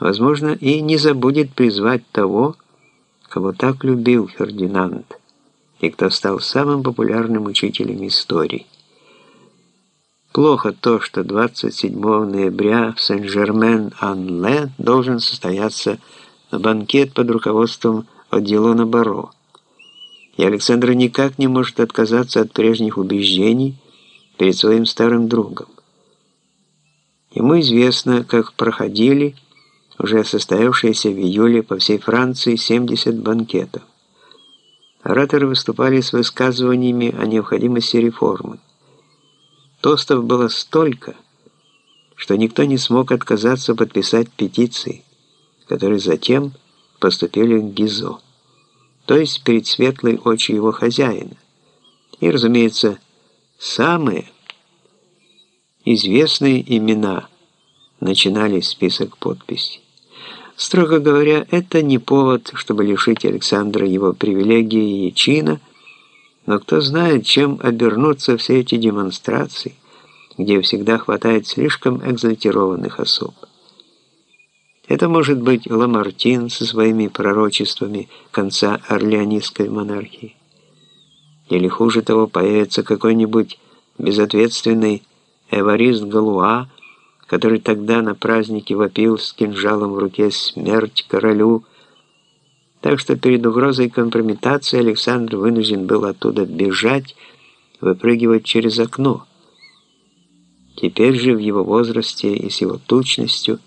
Возможно, и не забудет призвать того, кого так любил Фердинанд, и кто стал самым популярным учителем истории. Плохо то, что 27 ноября в Сен-Жермен-Ан-Ле должен состояться банкет под руководством Одилона Баро, и Александр никак не может отказаться от прежних убеждений перед своим старым другом. Ему известно, как проходили уже состоявшиеся в июле по всей Франции 70 банкетов. Ораторы выступали с высказываниями о необходимости реформы. Тостов было столько, что никто не смог отказаться подписать петиции, которые затем поступили к Гизо, то есть перед светлой очи его хозяина. И, разумеется, самые известные имена начинали список подписей. Строго говоря, это не повод, чтобы лишить Александра его привилегии и чина, но кто знает, чем обернутся все эти демонстрации, где всегда хватает слишком экзальтированных особ. Это может быть Ламартин со своими пророчествами конца орлеонистской монархии. Или хуже того, появится какой-нибудь безответственный Эварист Галуа, который тогда на празднике вопил с кинжалом в руке «Смерть королю!». Так что перед угрозой компрометации Александр вынужден был оттуда бежать, выпрыгивать через окно. Теперь же в его возрасте и с его тучностью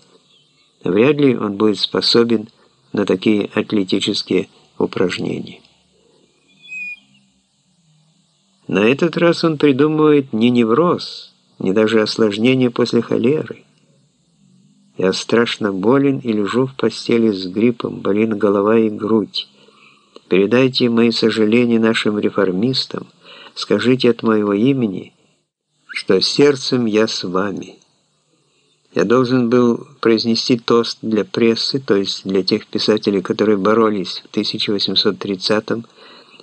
вряд ли он будет способен на такие атлетические упражнения. На этот раз он придумывает не невроз, ни даже осложнение после холеры. Я страшно болен и лежу в постели с гриппом, болит голова и грудь. Передайте мои сожаления нашим реформистам, скажите от моего имени, что сердцем я с вами. Я должен был произнести тост для прессы, то есть для тех писателей, которые боролись в 1830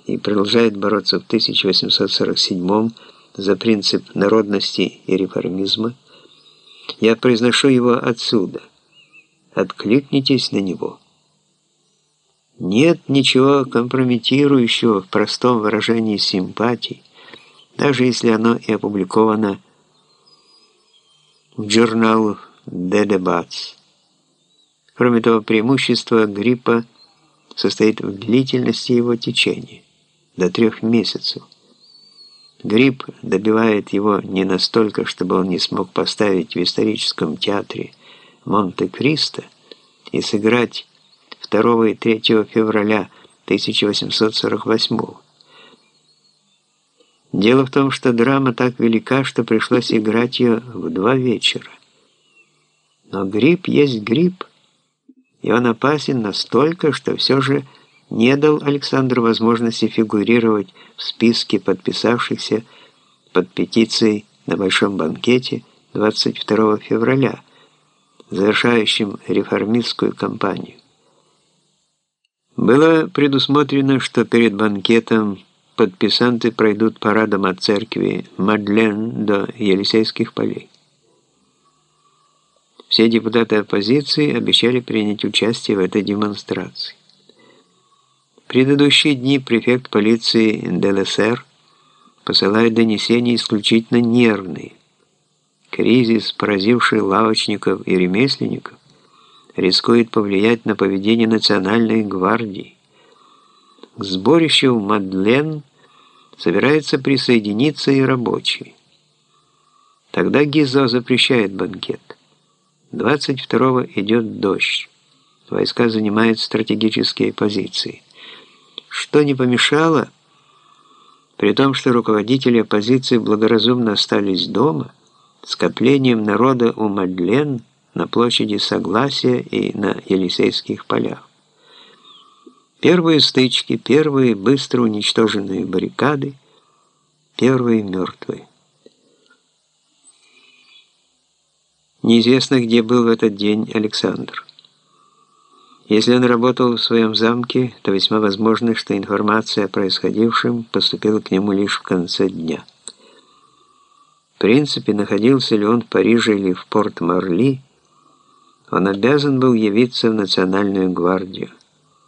и продолжают бороться в 1847 году, за принцип народности и реформизма, я произношу его отсюда. Откликнитесь на него. Нет ничего компрометирующего в простом выражении симпатии, даже если оно и опубликовано в журнал «The Debates». Кроме того, преимущество гриппа состоит в длительности его течения, до трех месяцев. Грипп добивает его не настолько, чтобы он не смог поставить в историческом театре Монте-Кристо и сыграть 2 и 3 февраля 1848 Дело в том, что драма так велика, что пришлось играть ее в два вечера. Но грипп есть грипп, и он опасен настолько, что все же не дал Александру возможности фигурировать в списке подписавшихся под петицией на Большом банкете 22 февраля, завершающим реформистскую кампанию. Было предусмотрено, что перед банкетом подписанты пройдут парадом от церкви Мадлен до Елисейских полей. Все депутаты оппозиции обещали принять участие в этой демонстрации предыдущие дни префект полиции ДЛСР посылает донесения исключительно нервные. Кризис, поразивший лавочников и ремесленников, рискует повлиять на поведение Национальной гвардии. К сборищу Мадлен собираются присоединиться и рабочие. Тогда Гизо запрещает банкет. 22-го идет дождь. Войска занимают стратегические позиции что не помешало, при том, что руководители оппозиции благоразумно остались дома, скоплением народа у Мадлен на площади Согласия и на Елисейских полях. Первые стычки, первые быстро уничтоженные баррикады, первые мертвые. Неизвестно, где был в этот день Александр. Если он работал в своем замке, то весьма возможно, что информация о происходившем поступила к нему лишь в конце дня. В принципе, находился ли он в Париже или в Порт-Марли, он обязан был явиться в Национальную гвардию.